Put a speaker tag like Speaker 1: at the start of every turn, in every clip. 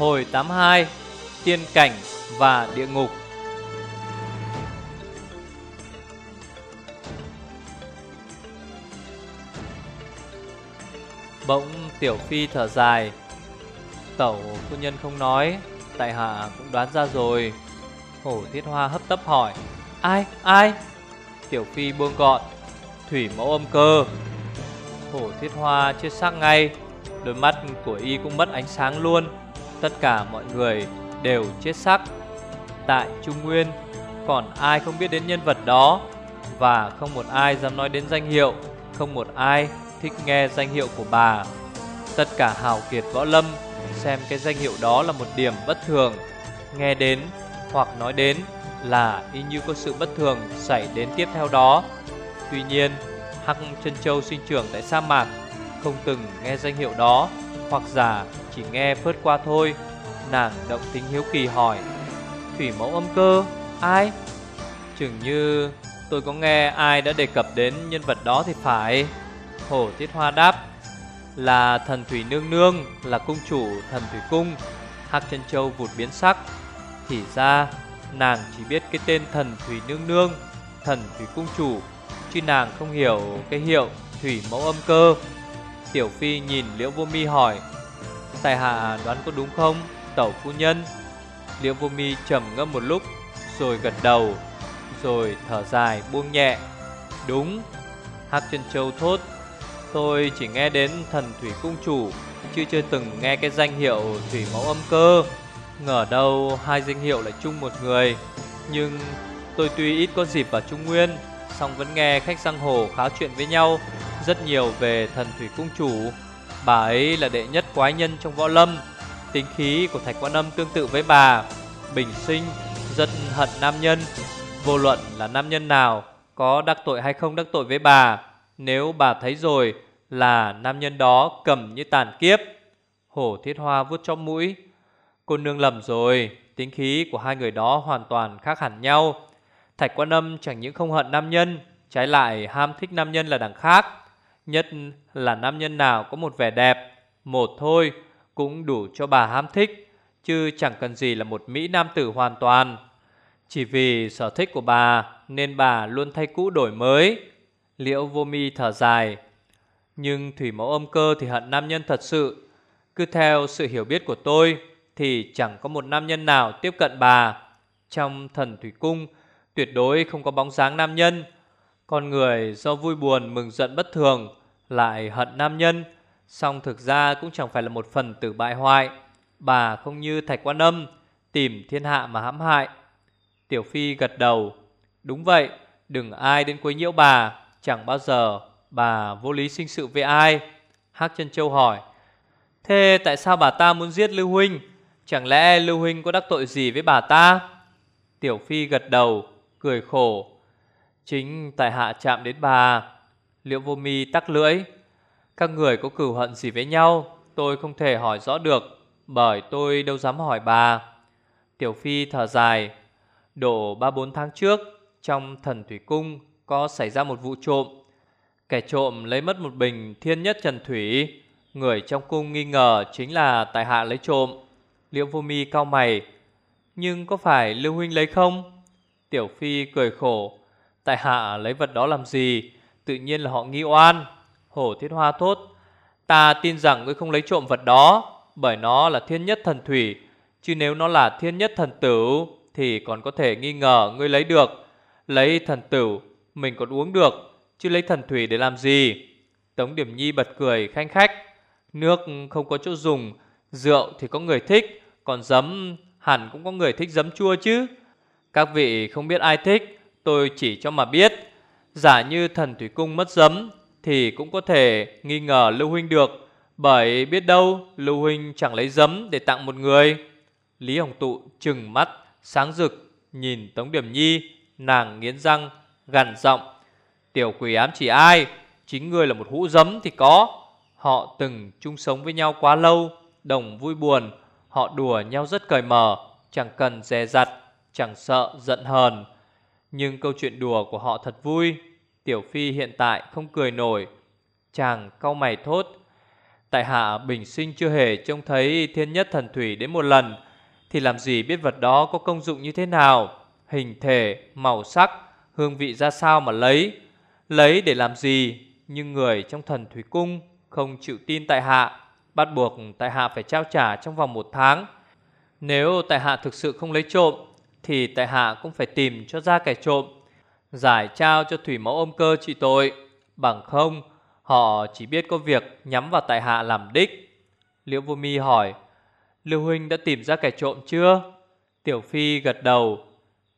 Speaker 1: Hồi 82 Tiên cảnh và địa ngục. Bỗng Tiểu Phi thở dài. Tẩu phu nhân không nói, Tại hạ cũng đoán ra rồi. Hổ thiết hoa hấp tấp hỏi, Ai ai? Tiểu Phi buông gọn, Thủy mẫu âm cơ. Hổ thiết hoa chết xác ngay, Đôi mắt của y cũng mất ánh sáng luôn. Tất cả mọi người đều chết sắc Tại Trung Nguyên, Còn ai không biết đến nhân vật đó? Và không một ai dám nói đến danh hiệu, Không một ai thích nghe danh hiệu của bà. Tất cả hào kiệt võ lâm Xem cái danh hiệu đó là một điểm bất thường. Nghe đến hoặc nói đến là y như có sự bất thường xảy đến tiếp theo đó. Tuy nhiên, Hắc chân châu sinh trưởng tại sa mạc, Không từng nghe danh hiệu đó. Hoặc giả chỉ nghe phớt qua thôi, Nàng động tính hiếu kỳ hỏi. Thủy mẫu âm cơ, Ai? Chừng như tôi có nghe ai đã đề cập đến nhân vật đó thì phải. Hổ Tiết Hoa đáp, Là thần Thủy Nương Nương, Là cung chủ thần Thủy Cung. Hắc chân châu vụt biến sắc. Thì ra, nàng chỉ biết cái tên thần Thủy Nương Nương, Thần Thủy Cung Chủ, Chứ nàng không hiểu cái hiệu Thủy Mẫu Âm Cơ. Tiểu Phi nhìn Liễu Vô Mi hỏi, Tài hạ đoán có đúng không, Tẩu phu nhân? Liễu Vô Mi trầm ngâm một lúc, Rồi gật đầu, Rồi thở dài buông nhẹ, Đúng, Hắc chân châu thốt, Tôi chỉ nghe đến thần Thủy Cung Chủ, Chứ chưa từng nghe cái danh hiệu Thủy Mẫu Âm Cơ. Ngờ đâu hai danh hiệu lại chung một người, Nhưng tôi tuy ít có dịp vào Trung Nguyên, song vẫn nghe khách sang hồ kháo chuyện với nhau. Rất nhiều về thần thủy cung chủ. Bà ấy là đệ nhất quái nhân trong võ lâm. Tính khí của Thạch Quan Âm tương tự với bà. Bình sinh, rất hận nam nhân. Vô luận là nam nhân nào Có đắc tội hay không đắc tội với bà Nếu bà thấy rồi Là nam nhân đó cầm như tàn kiếp. Hổ thiết hoa vuốt trong mũi. Cô nương lầm rồi Tính khí của hai người đó hoàn toàn khác hẳn nhau. Thạch Quan Âm chẳng những không hận nam nhân, trái lại ham thích nam nhân là đằng khác. Nhất là nam nhân nào có một vẻ đẹp, một thôi cũng đủ cho bà ham thích, chứ chẳng cần gì là một mỹ nam tử hoàn toàn. Chỉ vì sở thích của bà nên bà luôn thay cũ đổi mới. Liễu vô mi thở dài. Nhưng thủy mẫu âm cơ thì hận nam nhân thật sự. Cứ theo sự hiểu biết của tôi thì chẳng có một nam nhân nào tiếp cận bà. Trong thần thủy cung tuyệt đối không có bóng dáng nam nhân. Con người do vui buồn mừng giận bất thường lại hận nam nhân, song thực ra cũng chẳng phải là một phần tử bại hoại. Bà không như Thạch Quan Âm tìm thiên hạ mà hãm hại. Tiểu Phi gật đầu, đúng vậy, đừng ai đến quấy nhiễu bà, chẳng bao giờ bà vô lý sinh sự với ai. Hắc Chân Châu hỏi, thế tại sao bà ta muốn giết Lưu Huynh? Chẳng lẽ Lưu Huynh có đắc tội gì với bà ta? Tiểu Phi gật đầu, cười khổ. Chính tại hạ chạm đến bà. Liễu vô mi tắc lưỡi. Các người có cửu hận gì với nhau, tôi không thể hỏi rõ được, bởi tôi đâu dám hỏi bà. Tiểu Phi thở dài. Độ 3-4 tháng trước, trong thần thủy cung có xảy ra một vụ trộm. Kẻ trộm lấy mất một bình thiên nhất trần thủy. Người trong cung nghi ngờ chính là tại hạ lấy trộm. Liễu vô mi cao mày. Nhưng có phải Lưu Huynh lấy không? Tiểu Phi cười khổ Tại hạ lấy vật đó làm gì Tự nhiên là họ nghi oan. Hổ thiết hoa thốt, Ta tin rằng ngươi không lấy trộm vật đó, Bởi nó là thiên nhất thần thủy, Chứ nếu nó là thiên nhất thần tử Thì còn có thể nghi ngờ ngươi lấy được. Lấy thần tử, Mình còn uống được, Chứ lấy thần thủy để làm gì? Tống Điểm Nhi bật cười khanh khách, Nước không có chỗ dùng, Rượu thì có người thích, Còn giấm hẳn cũng có người thích giấm chua chứ. Các vị không biết ai thích, Tôi chỉ cho mà biết. Giả như thần thủy cung mất giấm Thì cũng có thể nghi ngờ Lưu Huynh được, Bởi biết đâu Lưu Huynh chẳng lấy giấm để tặng một người. Lý Hồng Tụ trừng mắt, Sáng rực, Nhìn Tống Điểm Nhi, Nàng nghiến răng, gằn giọng, Tiểu quỷ ám chỉ ai? Chính người là một hũ giấm thì có. Họ từng chung sống với nhau quá lâu, Đồng vui buồn, Họ đùa nhau rất cởi mở, Chẳng cần dè dặt, chẳng sợ giận hờn. Nhưng câu chuyện đùa của họ thật vui. Tiểu Phi hiện tại không cười nổi. Chàng cau mày thốt. Tại hạ bình sinh chưa hề trông thấy thiên nhất thần thủy đến một lần Thì làm gì biết vật đó có công dụng như thế nào Hình thể, màu sắc, hương vị ra sao mà lấy Lấy để làm gì Nhưng người trong thần thủy cung không chịu tin tại hạ Bắt buộc tại hạ phải trao trả trong vòng một tháng Nếu tại hạ thực sự không lấy trộm thì tại hạ cũng phải tìm cho ra kẻ trộm. Giải trao cho thủy mẫu ôm cơ trị tội. Bằng không, Họ chỉ biết có việc nhắm vào tại hạ làm đích. Liễu vô mi hỏi, Lưu huynh đã tìm ra kẻ trộm chưa? Tiểu Phi gật đầu,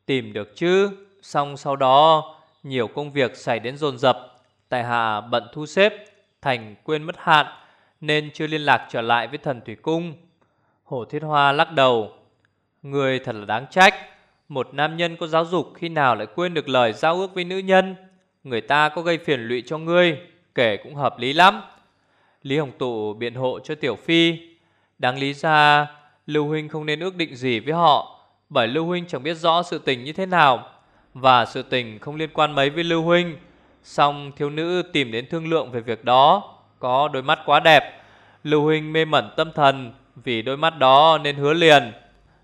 Speaker 1: Tìm được chứ. Xong sau đó, Nhiều công việc xảy đến dồn dập. Tại hạ bận thu xếp, Thành quên mất hạn, Nên chưa liên lạc trở lại với thần Thủy Cung. Hổ Thiết Hoa lắc đầu, Người thật là đáng trách. Một nam nhân có giáo dục Khi nào lại quên được lời giao ước với nữ nhân? Người ta có gây phiền lụy cho ngươi, Kể cũng hợp lý lắm. Lý Hồng Tụ biện hộ cho Tiểu Phi. Đáng lý ra, Lưu Huynh không nên ước định gì với họ, Bởi Lưu Huynh chẳng biết rõ sự tình như thế nào, Và sự tình không liên quan mấy với Lưu Huynh. Xong thiếu nữ tìm đến thương lượng về việc đó, Có đôi mắt quá đẹp. Lưu Huynh mê mẩn tâm thần, Vì đôi mắt đó nên hứa liền.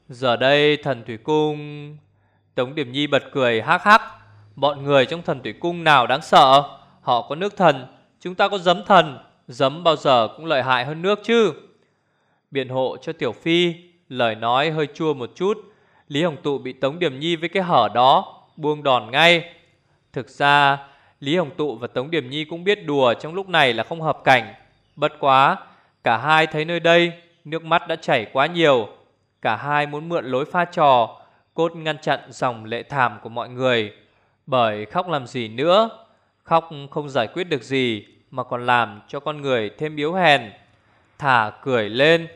Speaker 1: Giờ đây thần Thủy Cung, Tống Điểm Nhi bật cười hắc hắc. Bọn người trong thần Thủy Cung nào đáng sợ? Họ có nước thần, Chúng ta có giấm thần. Giấm bao giờ cũng lợi hại hơn nước chứ. Biện hộ cho Tiểu Phi, Lời nói hơi chua một chút. Lý Hồng Tụ bị Tống Điểm Nhi với cái hở đó Buông đòn ngay. Thực ra, Lý Hồng Tụ và Tống Điểm Nhi cũng biết đùa trong lúc này là không hợp cảnh. Bất quá, Cả hai thấy nơi đây, Nước mắt đã chảy quá nhiều. Cả hai muốn mượn lối pha trò, Cốt ngăn chặn dòng lệ thảm của mọi người. Bởi khóc làm gì nữa? Khóc không giải quyết được gì, Mà còn làm cho con người thêm yếu hèn. Thả cười lên,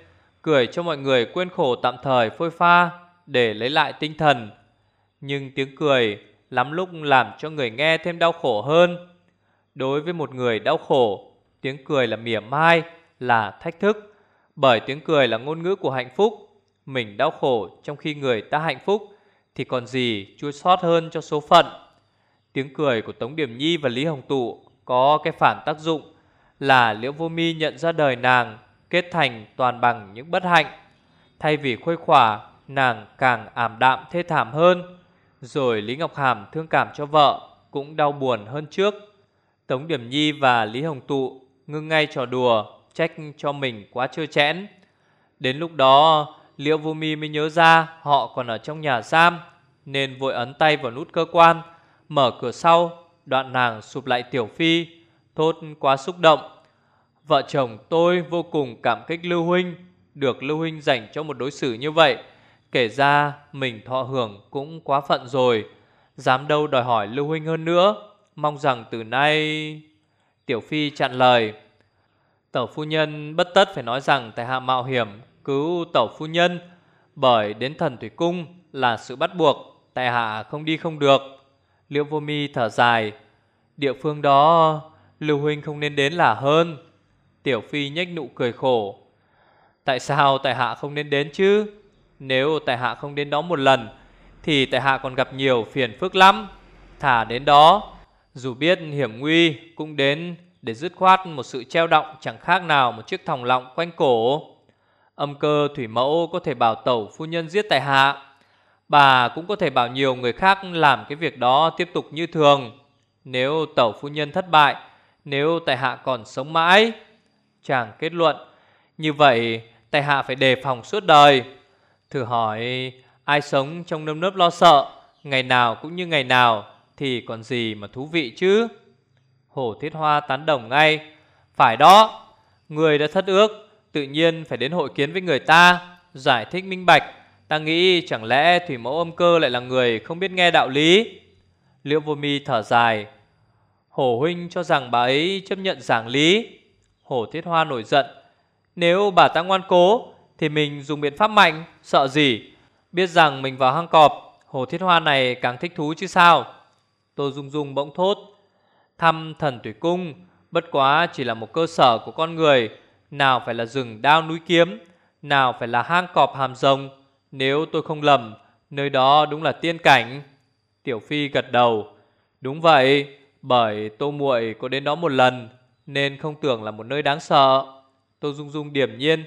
Speaker 1: Cười cho mọi người quên khổ tạm thời phôi pha Để lấy lại tinh thần. Nhưng tiếng cười Lắm lúc làm cho người nghe thêm đau khổ hơn. Đối với một người đau khổ, Tiếng cười là mỉa mai, Là thách thức. Bởi tiếng cười là ngôn ngữ của hạnh phúc. Mình đau khổ trong khi người ta hạnh phúc Thì còn gì chua xót hơn cho số phận Tiếng cười của Tống Điểm Nhi và Lý Hồng Tụ có cái phản tác dụng là Liễu Vô Mi nhận ra đời nàng kết thành toàn bằng những bất hạnh. Thay vì khuây khỏa, nàng càng ảm đạm thê thảm hơn. Rồi Lý Ngọc Hàm thương cảm cho vợ cũng đau buồn hơn trước. Tống Điểm Nhi và Lý Hồng Tụ ngưng ngay trò đùa, trách cho mình quá trơ chẽn. Đến lúc đó, Liễu Vô Mi mới nhớ ra họ còn ở trong nhà giam, nên vội ấn tay vào nút cơ quan, Mở cửa sau Đoạn nàng sụp lại Tiểu Phi Thốt quá xúc động. Vợ chồng tôi vô cùng cảm kích Lưu Huynh Được Lưu Huynh dành cho một đối xử như vậy. Kể ra mình thọ hưởng cũng quá phận rồi Dám đâu đòi hỏi Lưu Huynh hơn nữa. Mong rằng từ nay Tiểu Phi chặn lời. Tẩu phu nhân bất tất phải nói rằng Tại hạ mạo hiểm cứu tẩu phu nhân, Bởi đến thần thủy cung là sự bắt buộc, Tại hạ không đi không được. Liễu vô mi thở dài, Địa phương đó, Lưu huynh không nên đến là hơn. Tiểu phi nhếch nụ cười khổ, Tại sao tại hạ không nên đến chứ? Nếu tại hạ không đến đó một lần, Thì tại hạ còn gặp nhiều phiền phức lắm. Thả đến đó, Dù biết hiểm nguy, Cũng đến để dứt khoát một sự treo động Chẳng khác nào một chiếc thòng lọng quanh cổ. Âm cơ thủy mẫu có thể bảo tẩu phu nhân giết tại hạ. Bà cũng có thể bảo nhiều người khác làm cái việc đó tiếp tục như thường. Nếu tẩu phu nhân thất bại, Nếu tại hạ còn sống mãi, Chàng kết luận, Như vậy tại hạ phải đề phòng suốt đời. Thử hỏi, Ai sống trong nơm nớp lo sợ, Ngày nào cũng như ngày nào, Thì còn gì mà thú vị chứ? Hổ thiết hoa tán đồng ngay, Phải đó, Người đã thất ước Tự nhiên phải đến hội kiến với người ta, Giải thích minh bạch. Ta nghĩ chẳng lẽ thủy mẫu âm cơ lại là người không biết nghe đạo lý? Liễu vô mi thở dài. Hổ huynh cho rằng bà ấy chấp nhận giảng lý. Hổ thiết hoa nổi giận. Nếu bà ta ngoan cố, Thì mình dùng biện pháp mạnh, Sợ gì? Biết rằng mình vào hang cọp, Hổ thiết hoa này càng thích thú chứ sao? Tô Dung Dung bỗng thốt. Thăm thần thủy cung, Bất quá chỉ là một cơ sở của con người. Nào phải là rừng đao núi kiếm, Nào phải là hang cọp hàm rồng. Nếu tôi không lầm, Nơi đó đúng là tiên cảnh. Tiểu Phi gật đầu. Đúng vậy, Bởi tô muội có đến đó một lần, Nên không tưởng là một nơi đáng sợ. Tô Dung Dung điểm nhiên.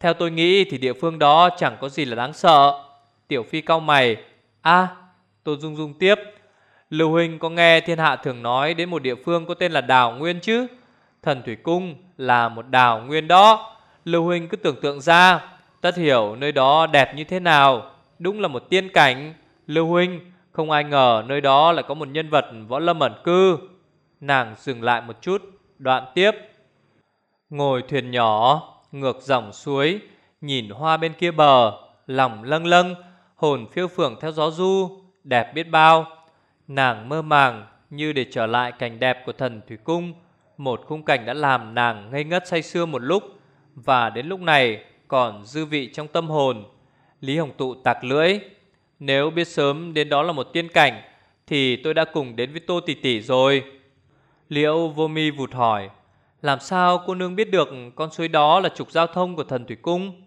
Speaker 1: Theo tôi nghĩ thì địa phương đó chẳng có gì là đáng sợ. Tiểu Phi cau mày. A Tô Dung Dung tiếp. Lưu Huynh có nghe thiên hạ thường nói Đến một địa phương có tên là Đào Nguyên chứ? Thần Thủy Cung là một đảo nguyên đó. Lưu Huynh cứ tưởng tượng ra, Tất hiểu nơi đó đẹp như thế nào. Đúng là một tiên cảnh. Lưu Huynh, không ai ngờ nơi đó lại có một nhân vật võ lâm ẩn cư. Nàng dừng lại một chút, Đoạn tiếp. Ngồi thuyền nhỏ, Ngược dòng suối, Nhìn hoa bên kia bờ, Lòng lâng lâng, Hồn phiêu phưởng theo gió du, Đẹp biết bao. Nàng mơ màng như để trở lại cảnh đẹp của thần Thủy Cung một khung cảnh đã làm nàng ngây ngất say sưa một lúc, Và đến lúc này còn dư vị trong tâm hồn. Lý Hồng Tụ tạc lưỡi, Nếu biết sớm đến đó là một tiên cảnh, Thì tôi đã cùng đến với Tô Tỷ Tỷ rồi. Liễu vô mi vụt hỏi, Làm sao cô nương biết được con suối đó là trục giao thông của thần Thủy Cung?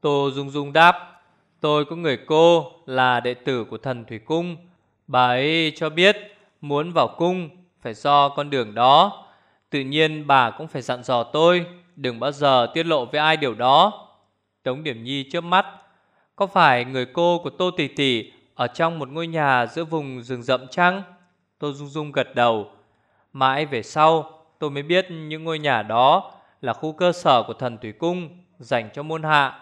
Speaker 1: Tô Dung Dung đáp, Tôi có người cô là đệ tử của thần Thủy Cung. Bà ấy cho biết muốn vào cung phải do con đường đó. Tự nhiên bà cũng phải dặn dò tôi, Đừng bao giờ tiết lộ với ai điều đó. Tống Điểm Nhi chớp mắt. Có phải người cô của Tô Tỷ Tỷ Ở trong một ngôi nhà giữa vùng rừng rậm chăng? Tô Dung Dung gật đầu. Mãi về sau, tôi mới biết những ngôi nhà đó Là khu cơ sở của thần Thủy Cung Dành cho môn hạ.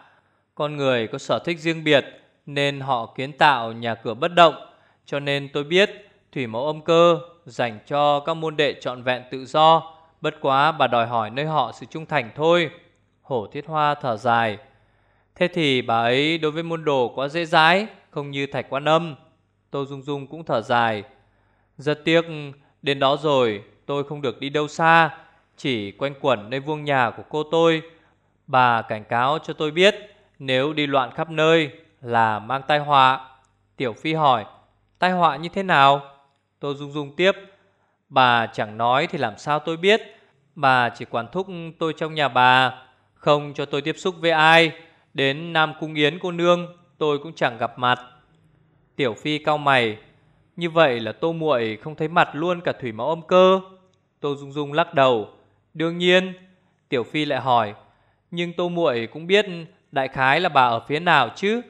Speaker 1: Con người có sở thích riêng biệt Nên họ kiến tạo nhà cửa bất động, Cho nên tôi biết Thủy mẫu âm cơ dành cho các môn đệ trọn vẹn tự do. Bất quá bà đòi hỏi nơi họ sự trung thành thôi. Hổ thiết hoa thở dài. Thế thì bà ấy đối với môn đồ quá dễ dãi, Không như thạch quan âm. Tô Dung Dung cũng thở dài. Rất tiếc, đến đó rồi, Tôi không được đi đâu xa. Chỉ quanh quẩn nơi vuông nhà của cô tôi. Bà cảnh cáo cho tôi biết, Nếu đi loạn khắp nơi Là mang tai họa. Tiểu Phi hỏi, Tai họa như thế nào? Tô Dung Dung tiếp, Bà chẳng nói thì làm sao tôi biết? Bà chỉ quản thúc tôi trong nhà bà, Không cho tôi tiếp xúc với ai. Đến Nam Cung Yến cô nương, Tôi cũng chẳng gặp mặt. Tiểu Phi cao mày, Như vậy là tô muội không thấy mặt luôn cả thủy máu âm cơ. Tô Dung Dung lắc đầu, Đương nhiên. Tiểu Phi lại hỏi, Nhưng tô muội cũng biết Đại khái là bà ở phía nào chứ?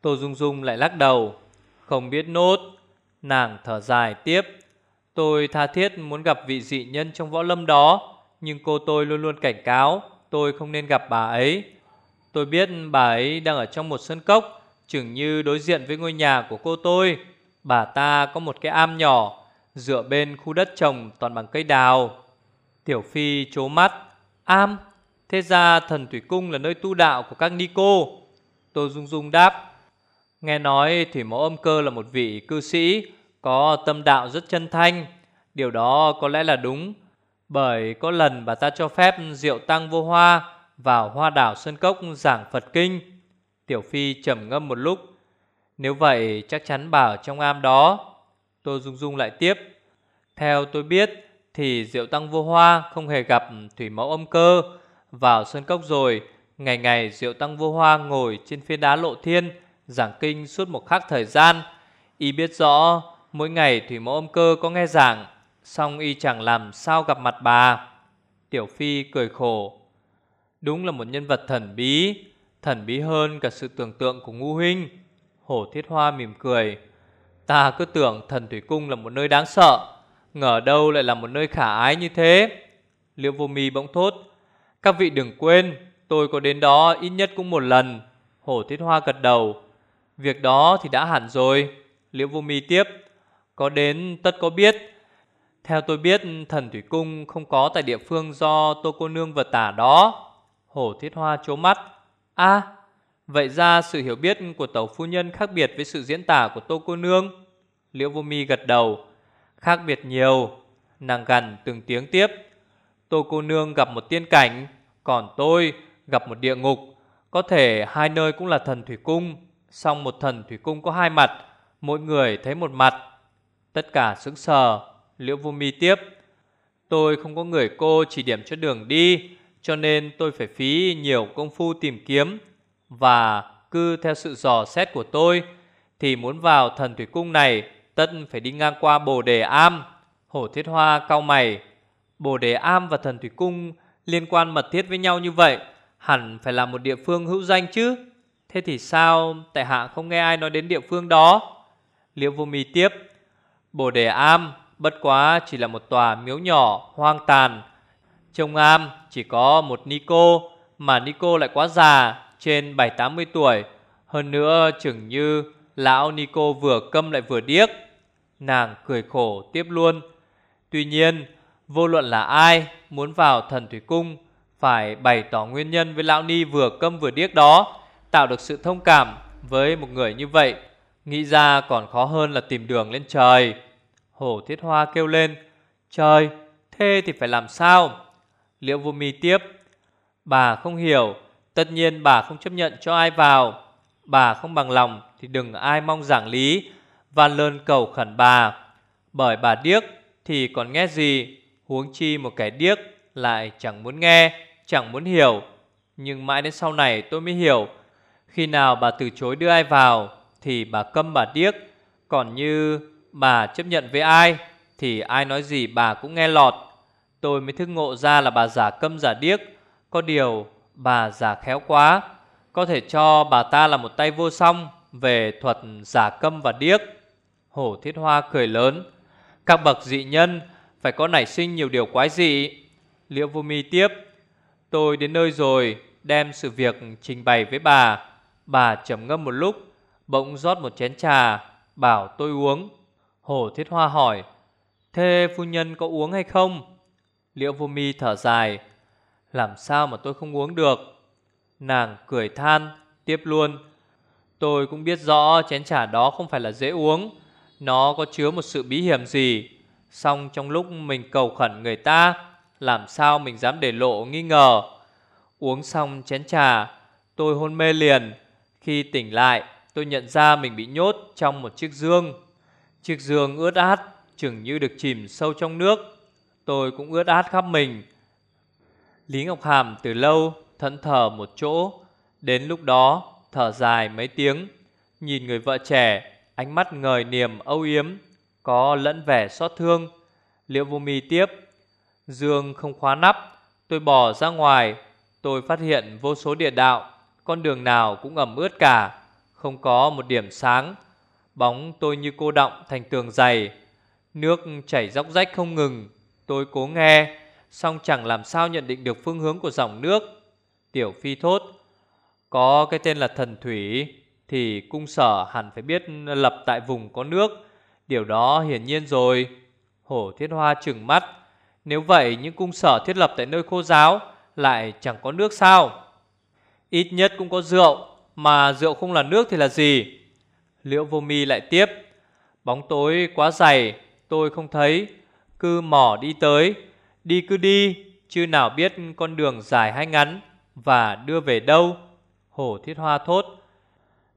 Speaker 1: Tô Dung Dung lại lắc đầu, Không biết nốt. Nàng thở dài tiếp, Tôi tha thiết muốn gặp vị dị nhân trong võ lâm đó. Nhưng cô tôi luôn luôn cảnh cáo, Tôi không nên gặp bà ấy. Tôi biết bà ấy đang ở trong một sân cốc, Chừng như đối diện với ngôi nhà của cô tôi. Bà ta có một cái am nhỏ, Dựa bên khu đất trồng toàn bằng cây đào. Tiểu Phi chố mắt, Am, Thế ra thần Thủy Cung là nơi tu đạo của các ni cô. Tôi rung rung đáp, Nghe nói Thủy Mẫu Âm Cơ là một vị cư sĩ, Có tâm đạo rất chân thanh. Điều đó có lẽ là đúng bởi có lần bà ta cho phép Diệu tăng vô hoa vào hoa đảo Sơn Cốc giảng Phật Kinh. Tiểu Phi trầm ngâm một lúc. Nếu vậy chắc chắn bà ở trong am đó. tôi rung rung lại tiếp. Theo tôi biết thì Diệu Tăng Vô Hoa không hề gặp Thủy Mẫu Âm Cơ. Vào Sơn Cốc rồi, ngày ngày Diệu Tăng Vô Hoa ngồi trên phiến đá lộ thiên giảng kinh suốt một khắc thời gian. Y biết rõ mỗi ngày Thủy Mẫu Âm Cơ có nghe giảng, xong Y chẳng làm sao gặp mặt bà. Tiểu Phi cười khổ. Đúng là một nhân vật thần bí Thần bí hơn cả sự tưởng tượng của ngu huynh. Hổ thiết hoa mỉm cười. Ta cứ tưởng thần thủy cung là một nơi đáng sợ, Ngờ đâu lại là một nơi khả ái như thế. Liễu vô mi bỗng thốt. Các vị đừng quên, Tôi có đến đó ít nhất cũng một lần. Hổ thiết hoa gật đầu. Việc đó thì đã hẳn rồi. Liễu vô mi tiếp. Có đến tất có biết. Theo tôi biết, thần thủy cung không có tại địa phương do tô cô nương vật tả đó. Hổ thiết hoa chố mắt. A, vậy ra sự hiểu biết của tàu phu nhân khác biệt với sự diễn tả của tô cô nương. Liễu vô mi gật đầu. Khác biệt nhiều. Nàng gần từng tiếng tiếp. Tô cô nương gặp một tiên cảnh, Còn tôi gặp một địa ngục. Có thể hai nơi cũng là thần thủy cung. Song một thần thủy cung có hai mặt, Mỗi người thấy một mặt. Tất cả sững sờ. Liễu vô mi tiếp Tôi không có người cô chỉ điểm cho đường đi cho nên tôi phải phí nhiều công phu tìm kiếm Và cứ theo sự dò xét của tôi Thì muốn vào thần thủy cung này Tất phải đi ngang qua bồ đề am Hổ thiết hoa cao mày Bồ đề am và thần thủy cung liên quan mật thiết với nhau như vậy, hẳn phải là một địa phương hữu danh chứ. Thế thì sao tại hạ không nghe ai nói đến địa phương đó? Liễu vô mi tiếp, Bồ đề am bất quá chỉ là một tòa miếu nhỏ hoang tàn. Trong am chỉ có một Nico, mà Nico lại quá già, trên 7-80 tuổi. Hơn nữa chừng như lão Nico vừa câm lại vừa điếc. Nàng cười khổ tiếp luôn. Tuy nhiên, vô luận là ai muốn vào thần thủy cung phải bày tỏ nguyên nhân với lão Ni vừa câm vừa điếc đó, tạo được sự thông cảm với một người như vậy. Nghĩ ra còn khó hơn là tìm đường lên trời. Hổ thiết hoa kêu lên, trời, thế thì phải làm sao? Liễu vô mi tiếp, bà không hiểu, tất nhiên bà không chấp nhận cho ai vào. Bà không bằng lòng thì đừng ai mong giảng lý và lơn cầu khẩn bà. Bởi bà điếc thì còn nghe gì, huống chi một kẻ điếc lại chẳng muốn nghe, chẳng muốn hiểu. Nhưng mãi đến sau này tôi mới hiểu, khi nào bà từ chối đưa ai vào thì bà câm bà điếc, còn như bà chấp nhận với ai thì ai nói gì bà cũng nghe lọt. Tôi mới thức ngộ ra là bà giả câm giả điếc, có điều bà giả khéo quá, có thể cho bà ta là một tay vô song về thuật giả câm và điếc. Hổ Thiết Hoa cười lớn, các bậc dị nhân phải có nảy sinh nhiều điều quái dị. Liễu Vô Mi tiếp, tôi đến nơi rồi, đem sự việc trình bày với bà. Bà trầm ngâm một lúc, bỗng rót một chén trà, bảo tôi uống. Hổ Thiết Hoa hỏi, thế phu nhân có uống hay không? Liễu Vô Mi thở dài, làm sao mà tôi không uống được? Nàng cười than, tiếp luôn. Tôi cũng biết rõ chén trà đó không phải là dễ uống, nó có chứa một sự bí hiểm gì. Xong trong lúc mình cầu khẩn người ta, làm sao mình dám để lộ nghi ngờ. Uống xong chén trà, tôi hôn mê liền. Khi tỉnh lại, tôi nhận ra mình bị nhốt trong một chiếc dương. Chiếc giường ướt át, chừng như được chìm sâu trong nước. Tôi cũng ướt át khắp mình. Lý Ngọc Hàm từ lâu thẫn thờ một chỗ. Đến lúc đó, thở dài mấy tiếng, nhìn người vợ trẻ, ánh mắt ngời niềm âu yếm, có lẫn vẻ xót thương. Liễu vô mi tiếp, Dương không khóa nắp, tôi bỏ ra ngoài, tôi phát hiện vô số địa đạo, con đường nào cũng ẩm ướt cả, không có một điểm sáng. Bóng tôi như cô động thành tường dày. Nước chảy róc rách không ngừng. Tôi cố nghe Xong chẳng làm sao nhận định được phương hướng của dòng nước. Tiểu phi thốt, Có cái tên là thần thủy, Thì cung sở hẳn phải biết lập tại vùng có nước. Điều đó hiển nhiên rồi. Hổ thiết hoa trừng mắt, Nếu vậy những cung sở thiết lập tại nơi khô giáo Lại chẳng có nước sao? Ít nhất cũng có rượu, Mà rượu không là nước thì là gì? Liễu vô mi lại tiếp, Bóng tối quá dày, Tôi không thấy. Cứ mỏ đi tới. Đi cứ đi, Chứ nào biết con đường dài hay ngắn Và đưa về đâu. Hổ thiết hoa thốt.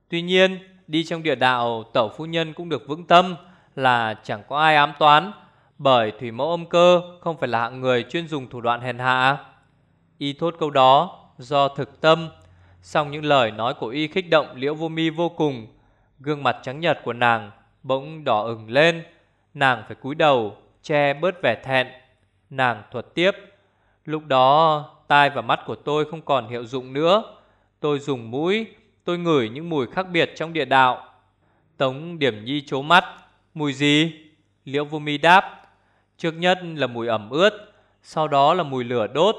Speaker 1: Tuy nhiên, đi trong địa đạo, Tẩu phu nhân cũng được vững tâm, Là chẳng có ai ám toán, Bởi thủy mẫu âm cơ Không phải là hạng người chuyên dùng thủ đoạn hèn hạ. Y thốt câu đó Do thực tâm. Xong những lời nói của Y khích động liễu vô mi vô cùng Gương mặt trắng nhợt của nàng bỗng đỏ ửng lên, nàng phải cúi đầu che bớt vẻ thẹn. Nàng thuật tiếp, lúc đó tai và mắt của tôi không còn hiệu dụng nữa. Tôi dùng mũi, tôi ngửi những mùi khác biệt trong địa đạo. Tống Điểm Nhi chố mắt, mùi gì? Liễu Vô Mi đáp, trước nhất là mùi ẩm ướt, sau đó là mùi lửa đốt,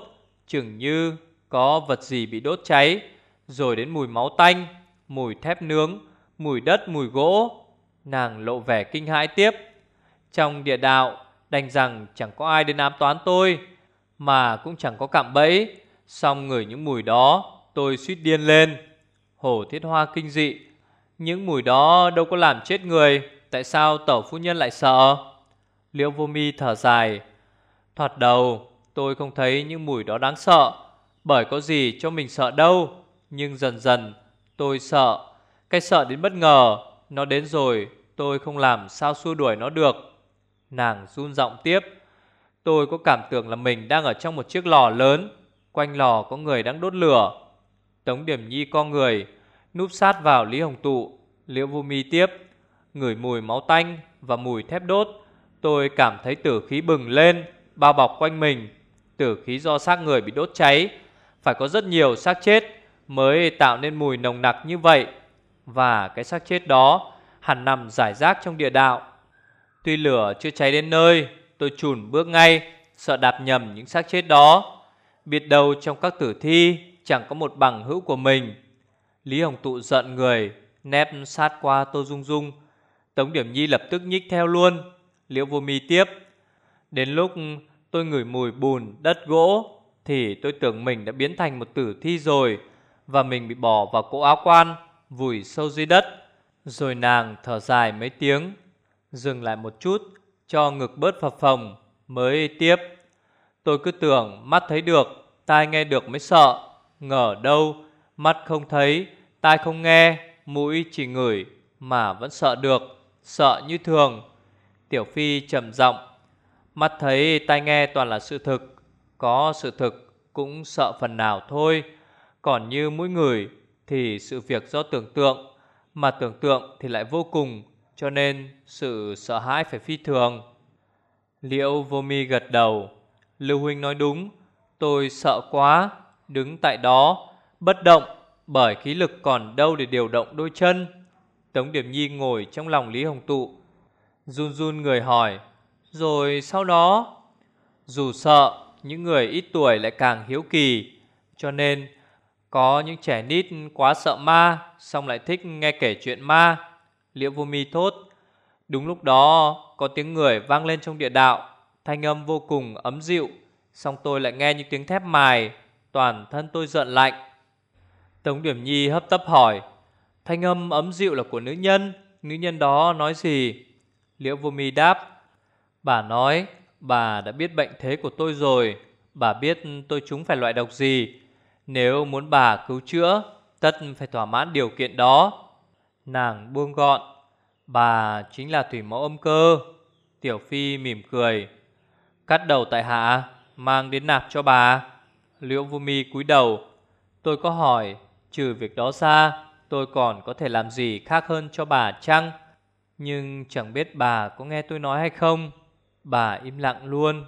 Speaker 1: chừng như có vật gì bị đốt cháy, rồi đến mùi máu tanh, mùi thép nướng, mùi đất mùi gỗ. Nàng lộ vẻ kinh hãi tiếp. Trong địa đạo, đành rằng chẳng có ai đến ám toán tôi, mà cũng chẳng có cạm bẫy. Xong ngửi những mùi đó, tôi suýt điên lên. Hổ thiết hoa kinh dị. Những mùi đó đâu có làm chết người, tại sao tẩu phu nhân lại sợ? Liễu vô mi thở dài. Thoạt đầu, tôi không thấy những mùi đó đáng sợ, bởi có gì cho mình sợ đâu. Nhưng dần dần, tôi sợ cái sợ đến bất ngờ, Nó đến rồi, tôi không làm sao xua đuổi nó được. Nàng run giọng tiếp, Tôi có cảm tưởng là mình đang ở trong một chiếc lò lớn, Quanh lò có người đang đốt lửa. Tống Điểm Nhi co người, Núp sát vào Lý Hồng Tụ, Liễu Vô Mi tiếp, Ngửi mùi máu tanh và mùi thép đốt. Tôi cảm thấy tử khí bừng lên, Bao bọc quanh mình. Tử khí do xác người bị đốt cháy, Phải có rất nhiều xác chết Mới tạo nên mùi nồng nặc như vậy. Và cái xác chết đó Hẳn nằm giải rác trong địa đạo. Tuy lửa chưa cháy đến nơi Tôi chùn bước ngay Sợ đạp nhầm những xác chết đó. Biết đâu trong các tử thi Chẳng có một bằng hữu của mình. Lý Hồng Tụ giận người Nép sát qua Tô Dung Dung. Tống Điểm Nhi lập tức nhích theo luôn. Liễu vô mi tiếp. Đến lúc tôi ngửi mùi bùn, đất gỗ Thì tôi tưởng mình đã biến thành một tử thi rồi Và mình bị bỏ vào cỗ áo quan. Vùi sâu dưới đất, Rồi nàng thở dài mấy tiếng, Dừng lại một chút, Cho ngực bớt phập phồng, Mới tiếp. Tôi cứ tưởng mắt thấy được, Tai nghe được mới sợ, Ngờ đâu, Mắt không thấy, Tai không nghe, Mũi chỉ ngửi Mà vẫn sợ được, Sợ như thường. Tiểu Phi trầm giọng, Mắt thấy tai nghe toàn là sự thực, Có sự thực cũng sợ phần nào thôi, Còn như mũi người thì sự việc do tưởng tượng, Mà tưởng tượng thì lại vô cùng, Cho nên sự sợ hãi phải phi thường. Liễu vô mi gật đầu, Lưu Huynh nói đúng, Tôi sợ quá, Đứng tại đó, Bất động, Bởi khí lực còn đâu để điều động đôi chân. Tống Điểm Nhi ngồi trong lòng Lý Hồng Tụ, Run run người hỏi, Rồi sau đó? Dù sợ, Những người ít tuổi lại càng hiếu kỳ, Cho nên có những trẻ nít quá sợ ma, Xong lại thích nghe kể chuyện ma. Liễu vô mi thốt, Đúng lúc đó, có tiếng người vang lên trong địa đạo. Thanh âm vô cùng ấm dịu, Xong tôi lại nghe những tiếng thép mài. Toàn thân tôi giận lạnh. Tống Điểm Nhi hấp tấp hỏi, Thanh âm ấm dịu là của nữ nhân? Nữ nhân đó nói gì? Liễu vô mi đáp, Bà nói, bà đã biết bệnh thế của tôi rồi. Bà biết tôi chúng phải loại độc gì? Nếu muốn bà cứu chữa, Tất phải thỏa mãn điều kiện đó. Nàng buông gọn, Bà chính là thủy mẫu âm cơ. Tiểu Phi mỉm cười, Cắt đầu tại hạ, Mang đến nạp cho bà. Liễu vô mi cúi đầu, Tôi có hỏi, Trừ việc đó ra, Tôi còn có thể làm gì khác hơn cho bà chăng? Nhưng chẳng biết bà có nghe tôi nói hay không? Bà im lặng luôn.